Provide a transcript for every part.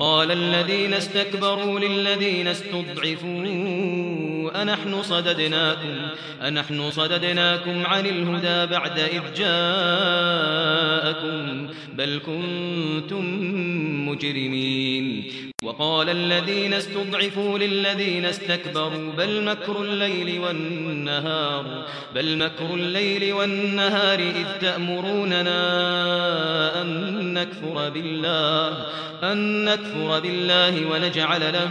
قال الذين استكبروا للذين استضعفوا أنحن صددناكم أنحن صددناكم عن الهدى بعد إذ جاءكم بل كنتم مجرمين. وقال الذين استضعفوا للذين استكبروا بل مكر الليل والنهار بل مكر الليل والنهار إذ تأمروننا أن نكفر بالله أن نكفر بالله ونجعل له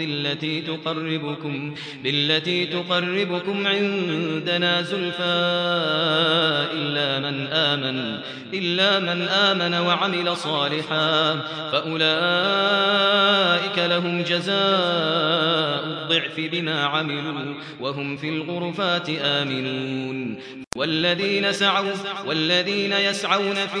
بالتي تقربكم بالتي تقربكم عندنا زلفى إلا من آمن إلا من آمن وعمل صالحا فأولئك لهم جزاء الضعف بما عملوا وهم في الغرفات آمنون. والذين سعوا والذين يسعون في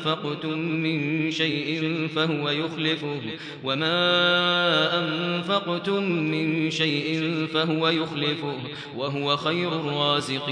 أنفقتم من شيء فهو يخلفه وما أنفقتم من شيء فهو يخلفه وهو خير الرازقين